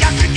Got to